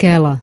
esquela